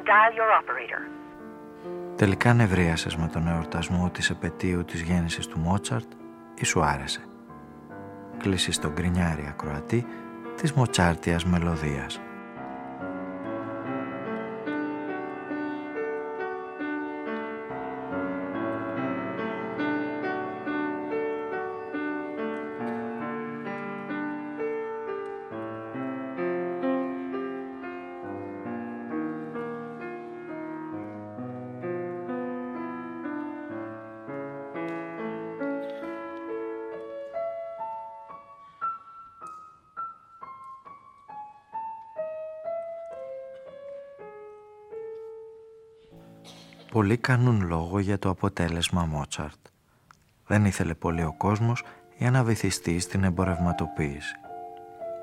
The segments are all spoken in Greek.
And then dial your operator. Τελικά νευρίασες με τον εορτασμό της επαιτίου της γέννησης του Μότσαρτ ή σου άρεσε. Κλείσεις τον γκρινιάρι ακροατή της Μοτσάρτιας μελωδίας. Πολλοί κάνουν λόγο για το αποτέλεσμα Μότσαρτ. Δεν ήθελε πολύ ο κόσμος για να βυθιστεί στην εμπορευματοποίηση.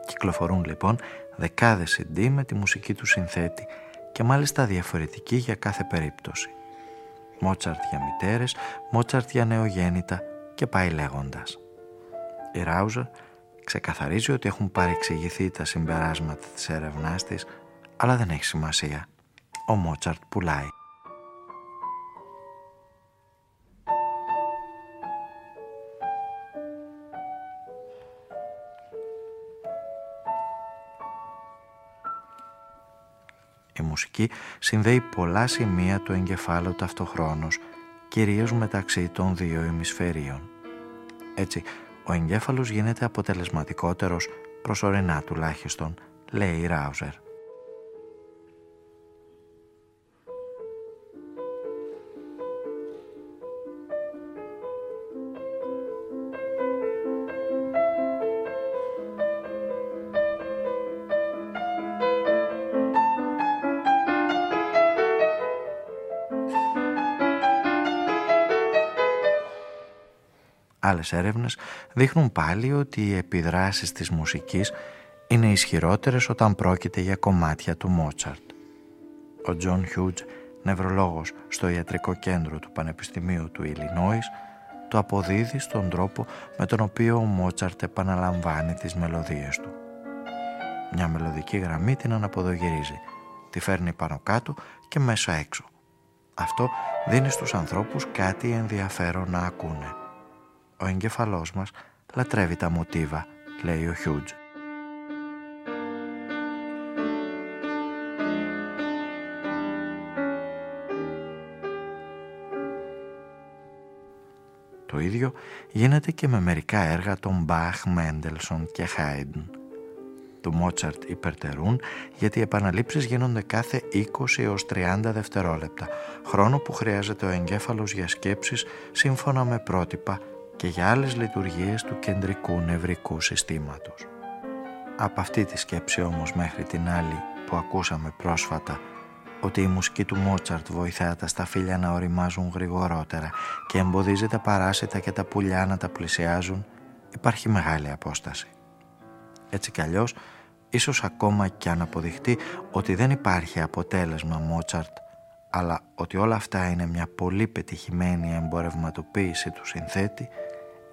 Κυκλοφορούν λοιπόν δεκάδες CD με τη μουσική του συνθέτη και μάλιστα διαφορετική για κάθε περίπτωση. Μότσαρτ για μητέρες, Μότσαρτ για νεογέννητα και πάει λέγοντας. Η Ράουζερ ξεκαθαρίζει ότι έχουν παρεξηγηθεί τα συμπεράσματα της έρευνάς της, αλλά δεν έχει σημασία. Ο Μότσαρτ πουλάει. Μουσική συνδέει πολλά σημεία του εγκεφάλου ταυτοχρόνως, κυρίως μεταξύ των δύο ημισφαιρίων. Έτσι, ο εγκέφαλος γίνεται αποτελεσματικότερος, προσωρινά τουλάχιστον, λέει η Ράουζερ. Άλλες έρευνες δείχνουν πάλι ότι οι επιδράσεις της μουσικής είναι ισχυρότερες όταν πρόκειται για κομμάτια του Μότσαρτ. Ο Τζον Χιουζ, νευρολόγος στο ιατρικό κέντρο του Πανεπιστημίου του Ιλινόης, το αποδίδει στον τρόπο με τον οποίο ο Μότσαρτ επαναλαμβάνει τις μελωδίες του. Μια μελωδική γραμμή την αναποδογυρίζει, τη φέρνει πάνω κάτω και μέσα έξω. Αυτό δίνει στους ανθρώπους κάτι ενδιαφέρον να ακούνε. Ο εγκέφαλός μας λατρεύει τα μοτίβα, λέει ο Χιούτζ. Το ίδιο γίνεται και με μερικά έργα των Μπαχ, Μέντελσον και Χάιντν. Του Μότσαρτ υπερτερούν γιατί οι επαναλήψεις γίνονται κάθε 20 έως 30 δευτερόλεπτα, χρόνο που χρειάζεται ο εγκέφαλος για σκέψεις σύμφωνα με πρότυπα και για άλλες λειτουργίες του κεντρικού νευρικού συστήματος. Από αυτή τη σκέψη όμως μέχρι την άλλη που ακούσαμε πρόσφατα ότι η μουσική του Μότσαρτ βοηθά τα σταφύλια να οριμάζουν γρηγορότερα και εμποδίζει τα παράσιτα και τα πουλιά να τα πλησιάζουν, υπάρχει μεγάλη απόσταση. Έτσι κι αλλιώς, ίσως ακόμα κι αν αποδειχτεί ότι δεν υπάρχει αποτέλεσμα Μότσαρτ αλλά ότι όλα αυτά είναι μια πολύ πετυχημένη εμπορευματοποίηση του συνθέτη,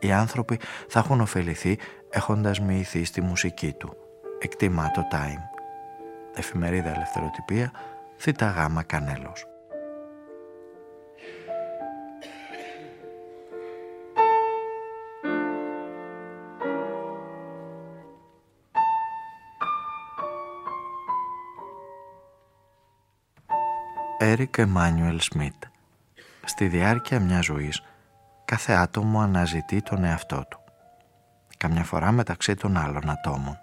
οι άνθρωποι θα έχουν ωφεληθεί έχοντας μοιηθεί στη μουσική του. Εκτιμά το Time. Εφημερίδα Ελευθεροτυπία, θήτα γάμα Κανέλος. Έρικ Εμάνιουελ Σμιτ Στη διάρκεια μιας ζωής κάθε άτομο αναζητεί τον εαυτό του. Καμιά φορά μεταξύ των άλλων ατόμων.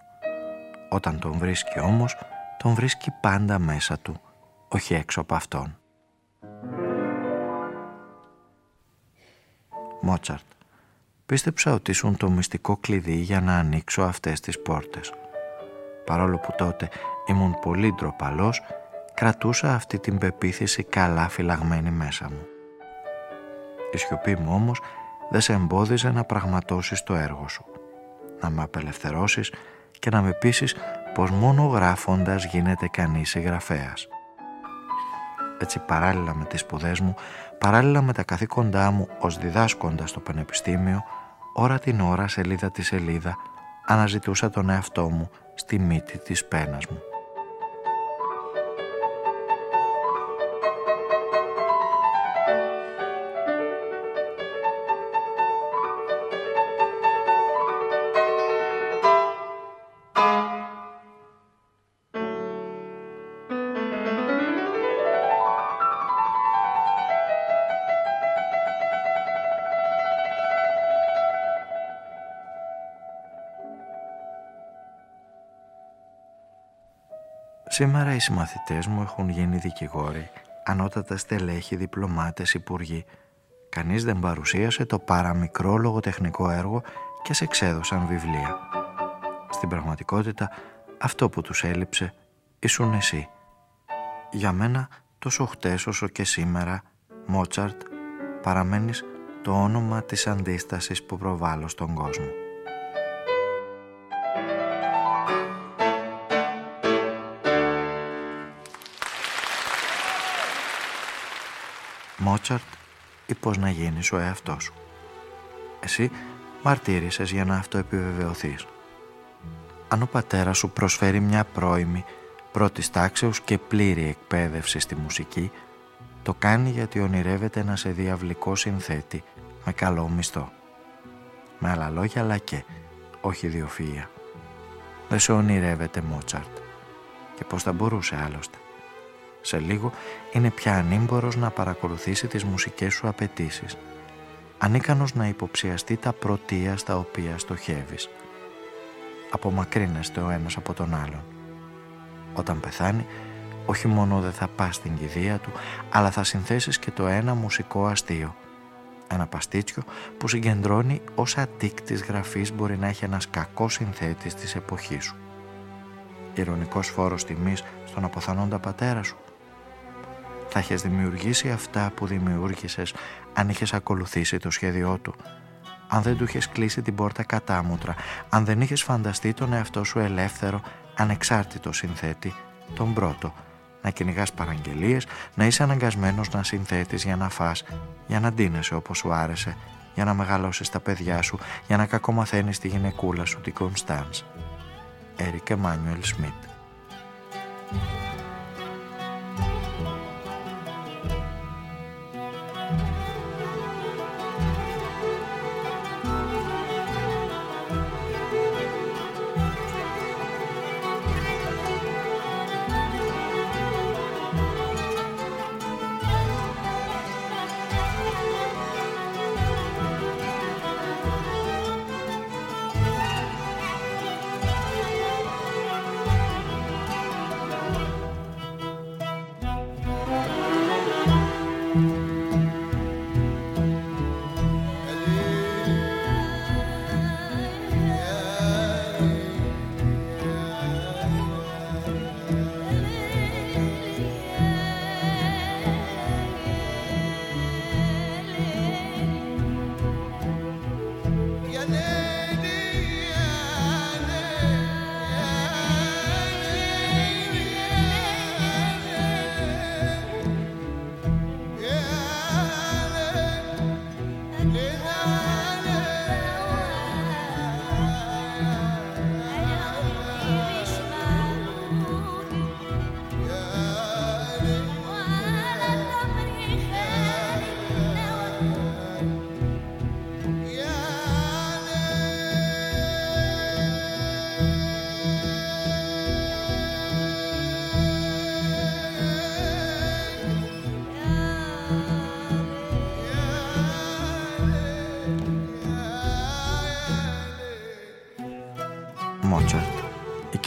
Όταν τον βρίσκει όμως, τον βρίσκει πάντα μέσα του, όχι έξω από αυτόν. Μότσαρτ. Πίστεψα ότι ήσουν το μυστικό κλειδί για να ανοίξω αυτές τις πόρτες. Παρόλο που τότε ήμουν πολύ ντροπαλός, κρατούσα αυτή την πεποίθηση καλά φυλαγμένη μέσα μου. Η σιωπή μου όμως δεν σε εμπόδιζε να πραγματώσεις το έργο σου, να με απελευθερώσεις και να με πείσεις πως μόνο γράφοντας γίνεται κανείς συγγραφέας. Έτσι παράλληλα με τις σπουδές μου, παράλληλα με τα καθήκοντά μου ως διδάσκοντας στο πανεπιστήμιο, ώρα την ώρα, σελίδα τη σελίδα, αναζητούσα τον εαυτό μου στη μύτη της πένας μου. Σήμερα οι συμμαθητές μου έχουν γίνει δικηγόροι, ανώτατα στελέχη, διπλωμάτες, υπουργοί. Κανείς δεν παρουσίασε το παραμικρό λογοτεχνικό έργο και σε εξέδωσαν βιβλία. Στην πραγματικότητα, αυτό που τους έλειψε ήσουν εσύ. Για μένα, τόσο χτες όσο και σήμερα, Μότσαρτ, παραμένεις το όνομα της αντίστασης που προβάλλω στον κόσμο. Μότσαρτ ή πώς να γίνεις ο εαυτός σου. Εσύ μαρτύρησες για να αυτοεπιβεβαιωθείς. Αν ο πατέρας σου προσφέρει μια πρώιμη, πρώτης τάξεως και πλήρη εκπαίδευση στη μουσική, το κάνει γιατί ονειρεύεται να σε διαβλικό συνθέτη με καλό μισθό. Με άλλα λόγια, αλλά και, όχι διοφυΐα. Δεν σε ονειρεύεται Μότσαρτ. Και πώς θα μπορούσε άλλωστε. Σε λίγο είναι πια ανήμπορος να παρακολουθήσει τις μουσικές σου απαιτήσεις. Ανίκανος να υποψιαστεί τα πρωτεία στα οποία στοχεύεις. Απομακρύνεστε ο ένας από τον άλλον. Όταν πεθάνει, όχι μόνο δεν θα πας στην κηδεία του, αλλά θα συνθέσεις και το ένα μουσικό αστείο. Ένα παστίτσιο που συγκεντρώνει όσα τίκ της γραφής μπορεί να έχει ένας κακός συνθέτης της εποχής σου. Ηρωνικός φόρος τιμής στον αποθανόντα πατέρα σου θα είχε δημιουργήσει αυτά που δημιούργησες αν είχες ακολουθήσει το σχέδιό του. Αν δεν του είχες κλείσει την πόρτα κατάμουτρα, αν δεν είχες φανταστεί τον εαυτό σου ελεύθερο, ανεξάρτητο συνθέτη, τον πρώτο, να κυνηγάς παραγγελίες, να είσαι αναγκασμένος να συνθέτεις για να φας, για να ντύνεσαι όπως σου άρεσε, για να μεγαλώσεις τα παιδιά σου, για να κακομαθαίνεις τη γυναικούλα σου, την Κωνσταντ. Έρικ Εμμάνιουελ Σμιτ.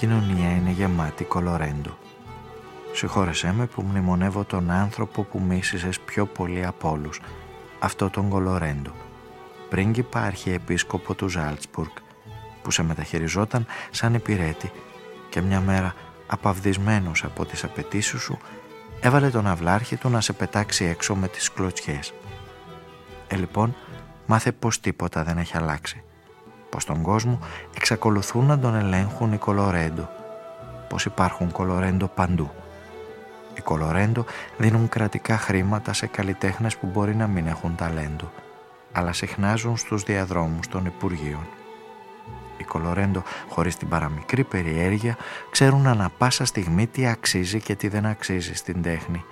Κοινωνία είναι γεμάτη κολορέντο. Συγχώρεσέ με που μνημονεύω τον άνθρωπο που μίσησες πιο πολύ από όλους, αυτό τον κολορέντο. πρίγκιπα αρχιεπίσκοπο του Ζάλτσπουργκ που σε μεταχειριζόταν σαν υπηρέτη και μια μέρα απαυδισμένος από τις απαιτήσεις σου έβαλε τον αυλάρχη του να σε πετάξει έξω με τις κλωτσιές. Ε, λοιπόν, μάθε πως τίποτα δεν έχει αλλάξει. Πως στον κόσμο εξακολουθούν να τον ελέγχουν οι κολορέντο. Πως υπάρχουν κολορέντο παντού. Οι κολορέντο δίνουν κρατικά χρήματα σε καλλιτέχνες που μπορεί να μην έχουν ταλέντο, αλλά συχνάζουν στους διαδρόμους των Υπουργείων. Οι κολορέντο, χωρίς την παραμικρή περιέργεια, ξέρουν ανα πάσα στιγμή τι αξίζει και τι δεν αξίζει στην τέχνη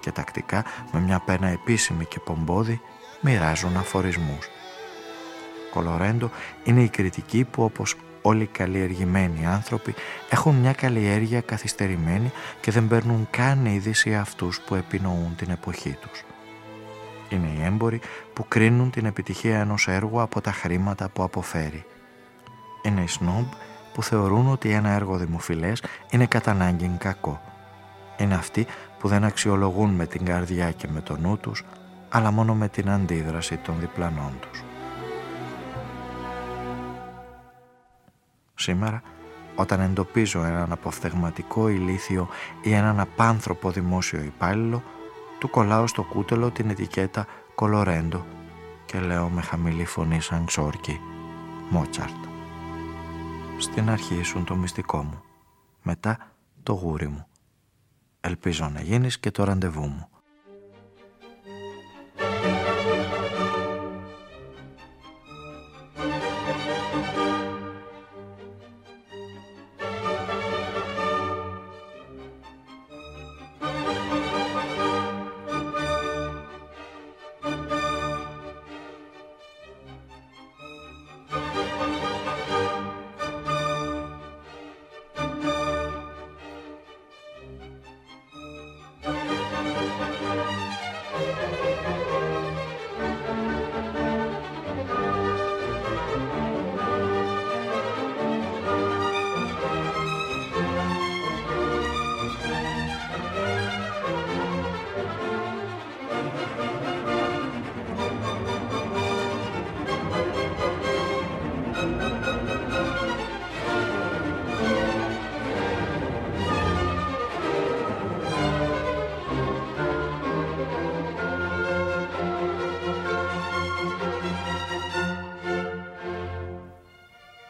και τακτικά, με μια πένα επίσημη και πομπόδη, μοιράζουν αφορισμούς. Κολορέντο είναι η κριτική που όπως όλοι οι καλλιεργημένοι άνθρωποι έχουν μια καλλιέργεια καθυστερημένη και δεν παίρνουν καν είδηση αυτούς που επινοούν την εποχή τους. Είναι οι έμποροι που κρίνουν την επιτυχία ενός έργου από τα χρήματα που αποφέρει. Είναι οι σνόμπ που θεωρούν ότι ένα έργο δημοφιλές είναι κατά ανάγκη κακό. Είναι αυτοί που δεν αξιολογούν με την καρδιά και με το νου τους, αλλά μόνο με την αντίδραση των διπλανών τους. Σήμερα, όταν εντοπίζω έναν αποφθεγματικό ηλίθιο ή έναν απάνθρωπο δημόσιο υπάλληλο, του κολλάω στο κούτελο την ετικέτα «Κολορέντο» και λέω με χαμηλή φωνή σαν ξόρκι «Μότσαρτ». Στην αρχή ήσουν το μυστικό μου, μετά το γούρι μου. Ελπίζω να γίνεις και το ραντεβού μου.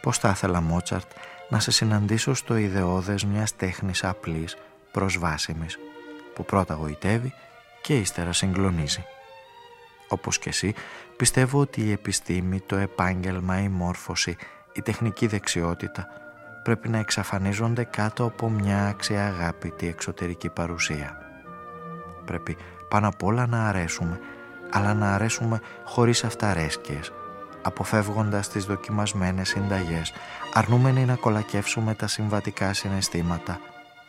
Πώς θα ήθελα Μότσαρτ να σε συναντήσω στο ιδεώδες μιας τέχνης απλής, προσβάσιμης, που πρώτα γοητεύει και ύστερα συγκλονίζει. Όπως και εσύ, πιστεύω ότι η επιστήμη, το επάγγελμα, η μόρφωση, η τεχνική δεξιότητα πρέπει να εξαφανίζονται κάτω από μια αξιαγάπητη εξωτερική παρουσία. Πρέπει πάνω απ' όλα να αρέσουμε, αλλά να αρέσουμε χωρίς αυταρέσκειες, αποφεύγοντας τις δοκιμασμένες συνταγές, αρνούμενοι να κολακεύσουμε τα συμβατικά συναισθήματα,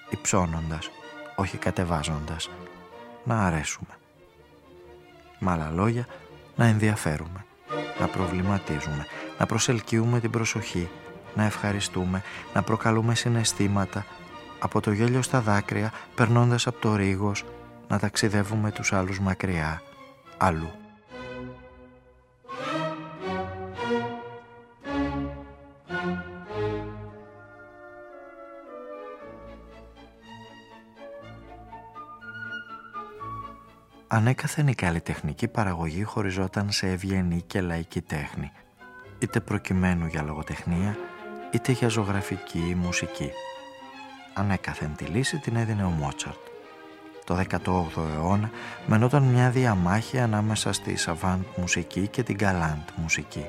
υψώνοντας, όχι κατεβάζοντας, να αρέσουμε. Με άλλα λόγια, να ενδιαφέρουμε, να προβληματίζουμε, να προσελκύουμε την προσοχή, να ευχαριστούμε, να προκαλούμε συναισθήματα, από το γέλιο στα δάκρυα, περνώντας από το ρίγος, να ταξιδεύουμε τους άλλους μακριά, αλλού. Ανέκαθεν η καλλιτεχνική παραγωγή χωριζόταν σε ευγενή και λαϊκή τέχνη, είτε προκειμένου για λογοτεχνία, είτε για ζωγραφική ή μουσική. Ανέκαθεν τη λύση την έδινε ο Μότσαρτ. Το 18ο αιώνα μενόταν μια διαμάχη ανάμεσα στη σαβάντ μουσική και την γκαλάντ μουσική.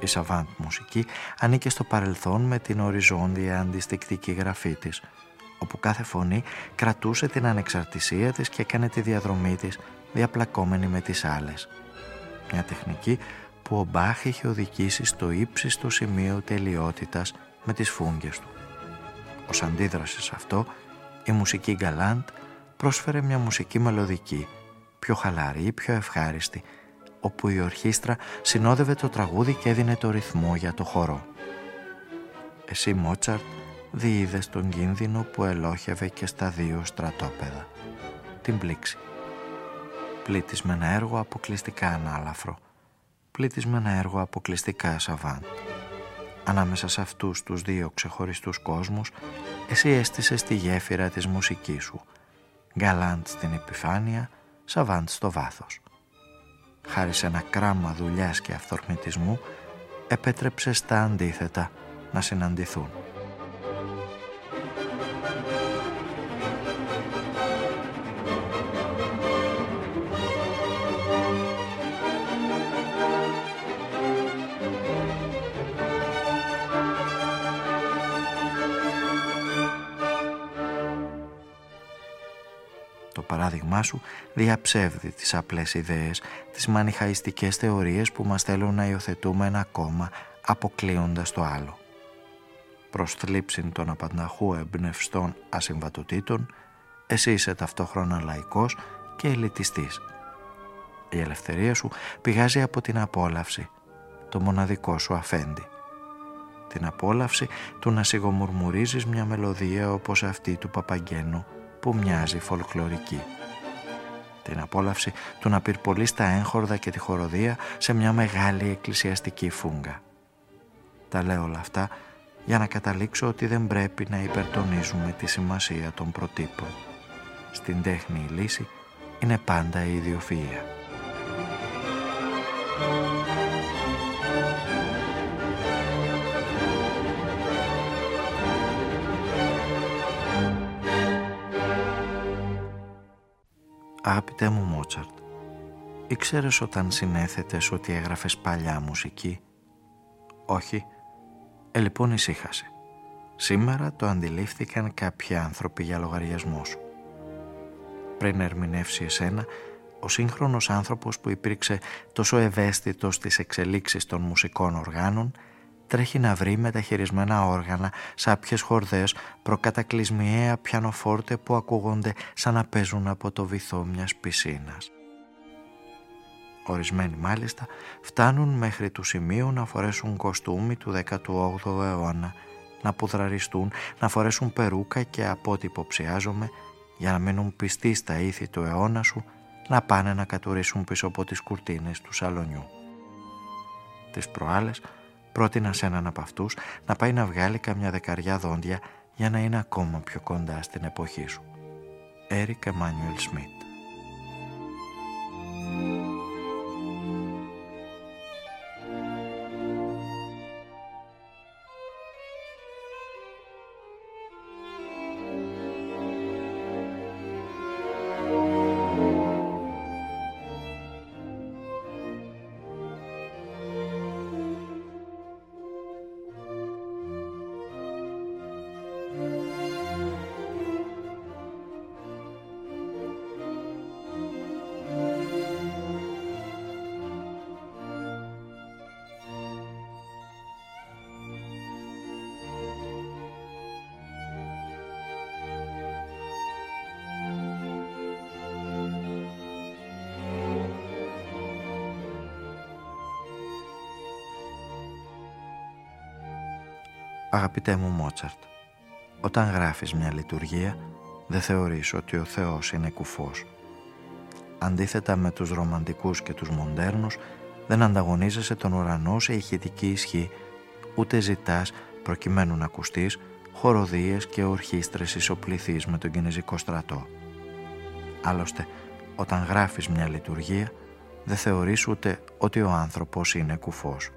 Η σαβάντ μουσική ανήκε στο παρελθόν με την οριζόντια αντιστικτική γραφή της, όπου κάθε φωνή κρατούσε την ανεξαρτησία της και έκανε τη διαδρομή της διαπλακόμενη με τις άλλες. Μια τεχνική που ο Μπάχ είχε οδηγήσει στο ύψιστο σημείο τελειότητας με τις φούγγες του. Ως αντίδραση σε αυτό, η μουσική Γκαλάντ πρόσφερε μια μουσική μελωδική, πιο χαλαρή, πιο ευχάριστη, όπου η ορχήστρα συνόδευε το τραγούδι και έδινε το ρυθμό για το χορό. Εσύ Μότσαρτ διείδες τον κίνδυνο που ελόχευε και στα δύο στρατόπεδα. Την πλήξη. Πλήτης με ένα έργο αποκλειστικά ανάλαφρο. πλήττεις με ένα έργο αποκλειστικά σαβάντ. Ανάμεσα σε αυτούς τους δύο ξεχωριστούς κόσμους, εσύ έστησες τη γέφυρα της μουσικής σου. Γκαλάντ στην επιφάνεια, σαβάντ στο βάθος. Χάρη σε ένα κράμα δουλειάς και αυθορμητισμού, επέτρεψες τα αντίθετα να συναντηθούν. Διαψεύδει τις απλές ιδέες, τις μανιχαϊστικές θεωρίες που μας θέλουν να υιοθετούμε ένα κόμμα αποκλείοντας το άλλο. Προς θλίψην των απανταχού εμπνευστών ασυμβατοτήτων, εσύ είσαι ταυτόχρονα λαϊκός και ελιτιστής. Η ελευθερία σου πηγάζει από την απόλαυση, το μοναδικό σου αφέντη. Την απόλαυση του να σιγομουρμουρίζεις μια μελωδία όπως αυτή του Παπαγγένου που μοιάζει φολκλωρική. Την απόλαυση του να πυρπολεί στα έγχορδα και τη χοροδία σε μια μεγάλη εκκλησιαστική φούγκα. Τα λέω όλα αυτά για να καταλήξω ότι δεν πρέπει να υπερτονίζουμε τη σημασία των προτύπων. Στην τέχνη η λύση είναι πάντα η ιδιοφυΐα. Αγαπητέ μου Μότσαρτ, ήξερες όταν συνέθετες ότι έγραφες παλιά μουσική; Όχι. Ε, λοιπόν ησύχασε. Σήμερα το αντιλήφθηκαν κάποιοι άνθρωποι για λογαριασμό σου. Πριν ερμηνεύσει εσένα, ο σύγχρονος άνθρωπος που υπήρξε τόσο ευαίσθητος στις εξελίξεις των μουσικών οργάνων τρέχει να βρει μεταχειρισμένα όργανα, σάπιες χορδές, προκατακλυσμιαία πιανοφόρτε που ακούγονται σαν να παίζουν από το βυθό μιας πισίνας. Ορισμένοι μάλιστα φτάνουν μέχρι του σημείου να φορέσουν κοστούμι του 18ου αιώνα, να πουδραριστούν, να φορέσουν περούκα και από ό,τι υποψιάζομαι, για να μείνουν πιστοί στα ήθη του αιώνα σου, να πάνε να κατουρίσουν πίσω από τις κουρτίνες του σαλονιού. Τις προάλλες πρότεινα σε έναν από αυτούς να πάει να βγάλει καμιά δεκαριά δόντια για να είναι ακόμα πιο κοντά στην εποχή σου. Έρικ Εμμάνιουελ Σμιτ Αγαπητέ μου Μότσαρτ, όταν γράφεις μια λειτουργία δεν θεωρείς ότι ο Θεός είναι κουφός. Αντίθετα με τους ρομαντικούς και τους μοντέρνους δεν ανταγωνίζεσαι τον ουρανό σε ηχητική ισχύ ούτε ζητάς προκειμένου να ακουστείς χοροδίες και ορχήστρες ισοπληθείς με τον κινέζικο στρατό. Άλλωστε, όταν γράφεις μια λειτουργία δεν θεωρείς ούτε ότι ο άνθρωπος είναι κουφός.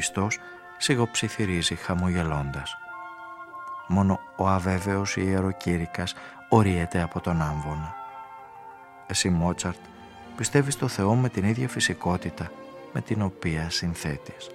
Πιστός σιγοψιθυρίζει χαμογελώντας. Μόνο ο αβέβαιος ιεροκήρυκας οριέται από τον άμβονα. Εσύ Μότσαρτ πιστεύεις στο Θεό με την ίδια φυσικότητα με την οποία συνθέτεις.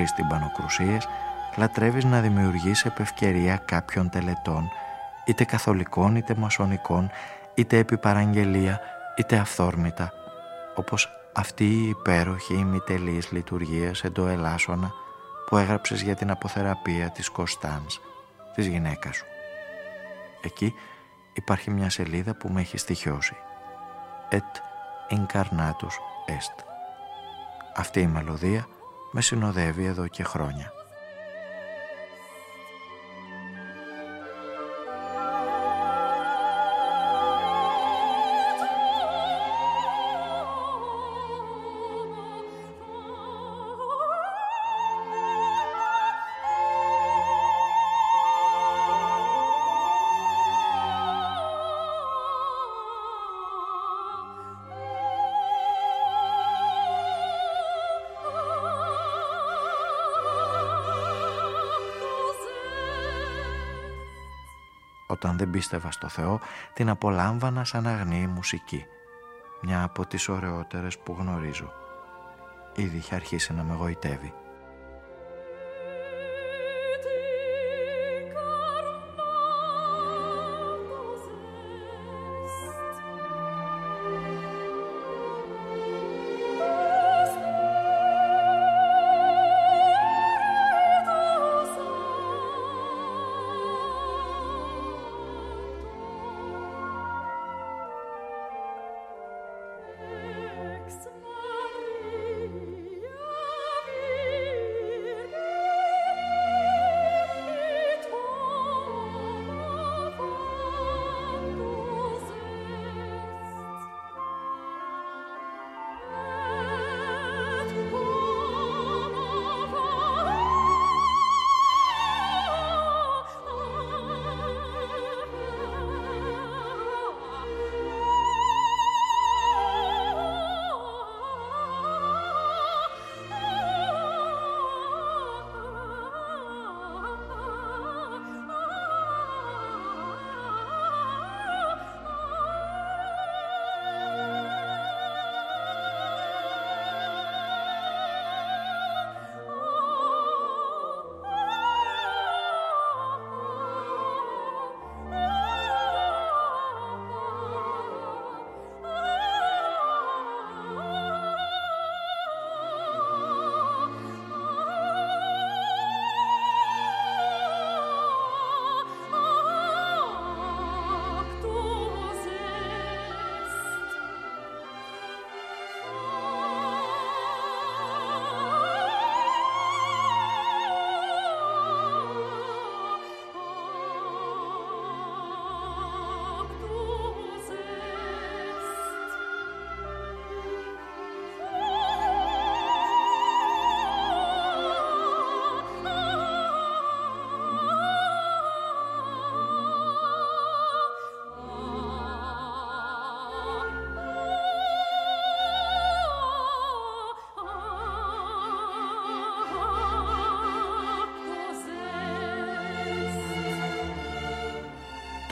Χωρίς τυμπανοκρουσίες, λατρεύεις να δημιουργείς επευκαιρία κάποιων τελετών, είτε καθολικών είτε μασονικών, είτε επί παραγγελία, είτε αυθόρμητα, όπως αυτή η υπέροχη ημιτελής λειτουργία εντοελάσσονα που έγραψες για την αποθεραπεία της Κωνσταντς, της γυναίκας σου. Εκεί υπάρχει μια σελίδα που με έχει στοιχειώσει. Et incarnatus est. Αυτή η μελωδία με συνοδεύει εδώ και χρόνια. Όταν δεν πίστευα στο Θεό, την απολάμβανα σαν αγνή μουσική. Μια από τις ωραιότερες που γνωρίζω. Ήδη είχε αρχίσει να με γοητεύει.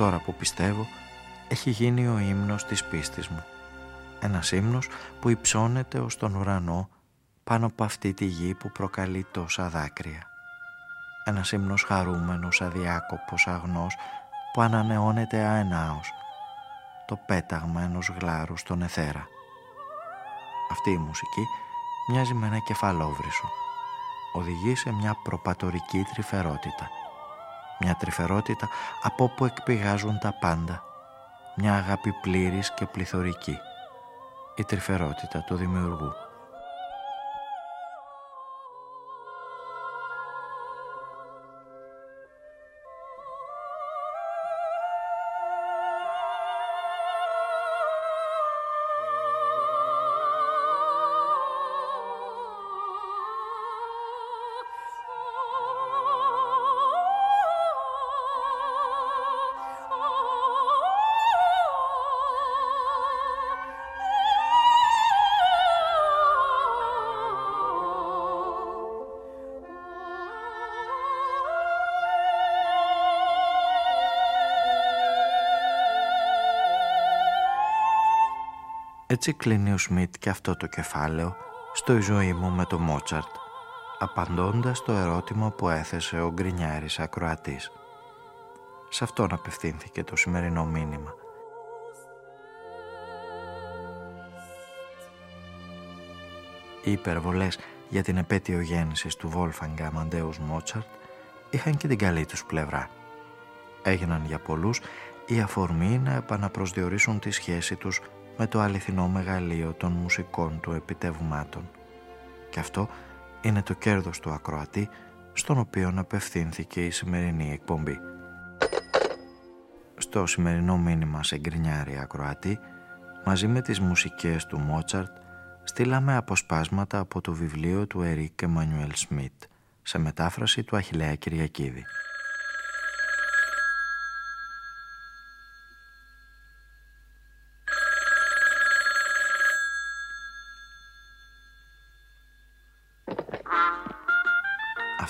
Τώρα που πιστεύω, έχει γίνει ο ύμνος της πίστης μου. Ένας ύμνος που υψώνεται ως τον ουρανό πάνω από αυτή τη γη που προκαλεί τόσα δάκρυα. Ένας ύμνος χαρούμενος, αδιάκοπος, αγνός που ανανεώνεται αενάως. Το πέταγμα ενός γλάρους στον εθέρα. Αυτή η μουσική μοιάζει με ένα κεφαλόβρυσο. Οδηγεί σε μια προπατορική τρυφερότητα μια τρυφερότητα από όπου εκπηγάζουν τα πάντα, μια αγάπη πλήρης και πληθωρική, η τρυφερότητα του δημιουργού. Έτσι κλείνει ο Σμιτ και αυτό το κεφάλαιο στο «Η ζωή μου με το Μότσαρτ» απαντώντας το ερώτημα που έθεσε ο γκρινιάρης ακροατής. Σε αυτόν απευθύνθηκε το σημερινό μήνυμα. Οι υπερβολές για την επέτειο γέννησης του Βόλφαν Αμαντέους Μότσαρτ είχαν και την καλή τους πλευρά. Έγιναν για πολλούς η αφορμή να επαναπροσδιορίσουν τη σχέση τους με το αληθινό μεγαλείο των μουσικών του επιτεύγματων. Και αυτό είναι το κέρδος του ακροατή στον οποίο απευθύνθηκε η σημερινή εκπομπή. Στο σημερινό μήνυμα σε γκρινιάρη ακροατή, μαζί με τις μουσικές του Μότσαρτ, στείλαμε αποσπάσματα από το βιβλίο του Ερίκ Εμμανουέλ Σμιτ, σε μετάφραση του Αχιλέα Κυριακίδη.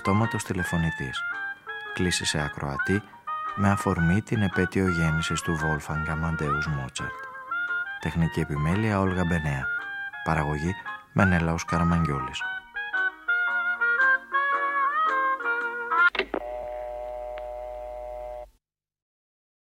Αυτόματος τηλεφωνητής. Κλείσει σε ακροατή με αφορμή την επέτειο γέννησης του Βόλφαν Αμαντέους Μότσαρτ. Τεχνική επιμέλεια Όλγα Μπενέα. Παραγωγή Μενέλαος Καραμαγγιόλης.